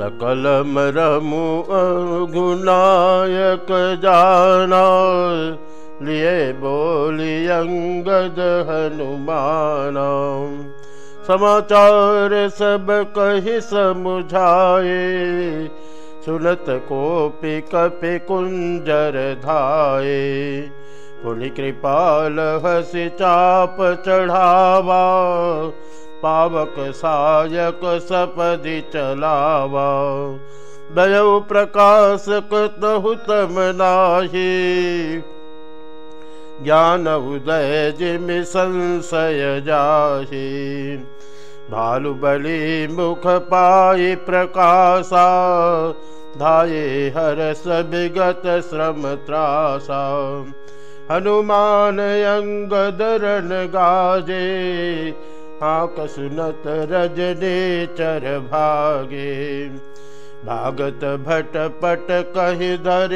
सकल मरमु गुनायक जाना लिए बोली अंगद हनुमाना समाचार सब कही समुझाए सुनत कोपि कपि कुंजर धाये पुनि कृपाल हस चाप चढ़ावा पावक सायक सपदि चलावा। दयौ प्रकाश कतहु तम नाही। ज्ञान उदय जिम संशय जाहि। भालु बलि मुख पाई प्रकाशा। धाये हर विगत श्रम त्रासा। हनुमान अंग दरन गाजे। हाक सुनत रजने चर भागे। भागत भट पट कही धर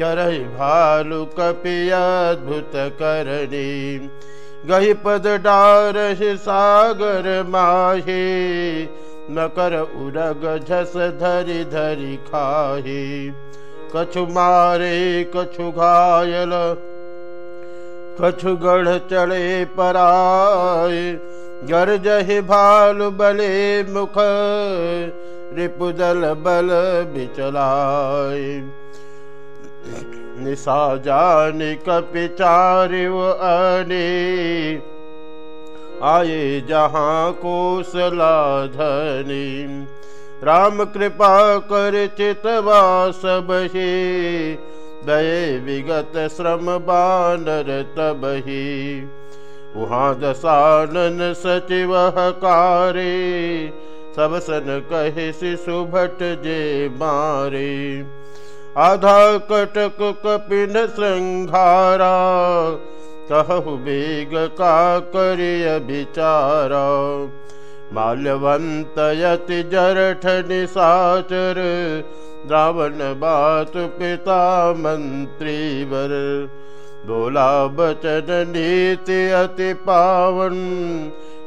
करहि भालु कपि अद्भुत करणी। गही पद डार सागर माहे नकर उरग झस धरि धरि खाही। कछु मारे कछु घायल कछु गढ़ चढ़े पराय जहि भालु बले मुख, रिपुदल बल बिचलाय निशा जान कपिचारि अने, आए जहाँ कोसला धनी। राम कृपा कर चितवा सब ही दये विगत श्रम बानर तबही वहाँ दसानन सचिव कारे सब सन कहे शिशु भट जे मारे। आधा कटक कपिन श्रृंगारा कहु बेग का करिय विचारा माल्यवंत यति जरठ निशाचर रावण बात पिता मंत्री वर बोला बचन नीति अति पावन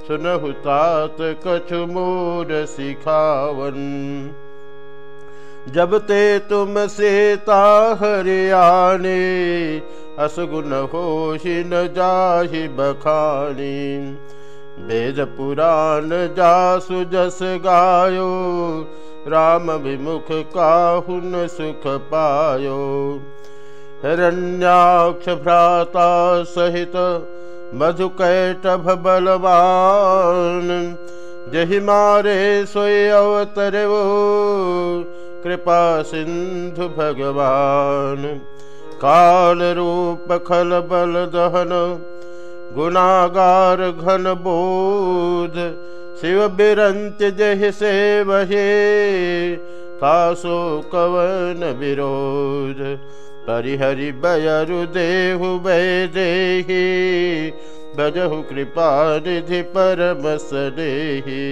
सुनहु तात कछु मोर सिखावन। जब ते तुम सीता हरियाणी असगुन होशी न जाहि बखानी। वेद पुराण जासु जस गायो राम विमुख काहुन सुख पायो। हिरण्याक्ष भ्राता सहित मधुकैटभ बलवान जहि मारे सोय अवतर कृपा सिंधु भगवान। काल रूप खल बल दहन गुनागार घन बोध शिव बिरंत जह से वहे तासो कवन विरोध। परिहरि बयरु देहु वैदेही बजहु कृपा निधि परम सदेही।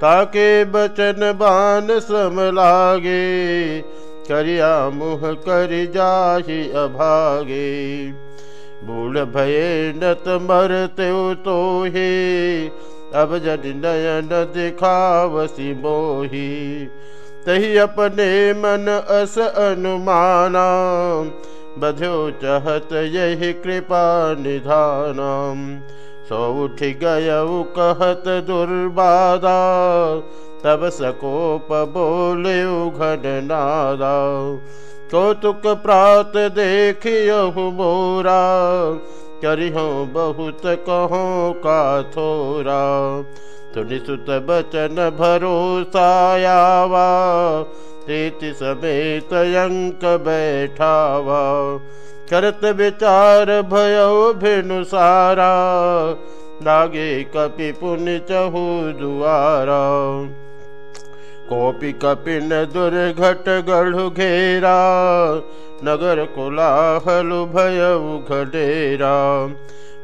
ताके बचन बान सम लागे, करिया मुह कर जाहि अभागे। भूल भये नत मरते तो ही अब जन नयन दिखावसी मोही तही अपने मन अस अनुमाना बध्यो चहत यही कृपा निधान। सो उठ गय कहत दुर्बादा तब सकोप बोले घन नादा कौतुक प्रात देखियहु मोरा करिहो बहुत कहो का थोरा। तुनि सुत बचन भरोसायावा तेति समेत अंक बैठावा। करत विचार भयो भिनुसारा लागे कपि पुण्य चहु दुआरा। कोपि कपिन दुर्घट गढ़ घेरा नगर कोलाहलु भय घडेरा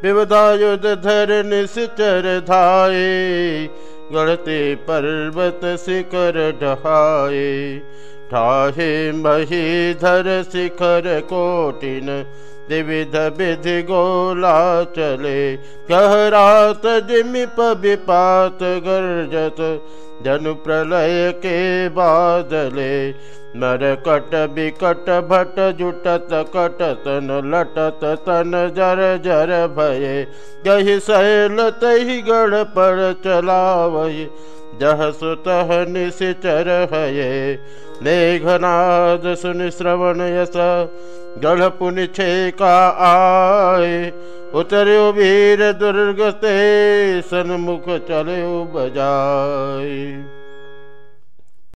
विवधायुध धर निश्चर धाये गढ़ते पर्वत शिखर ढहाए ठाहे मही धर शिखर कोटिन त्रिविध विधि गोला चले। कह रात जिमिप विपात गर्जत जनु प्रलय के बादले। नर कट बिकट भट जुटत कट तन लटत तन जर जर भये। यही सैल तही गढ़ पर चलावही जह सुतः निशिचर हये मेघनाद सुन श्रवण यस गढ़ छे का आय। उतरियो वीर दुर्ग दुर्गते, सन्मुख चलो बजाए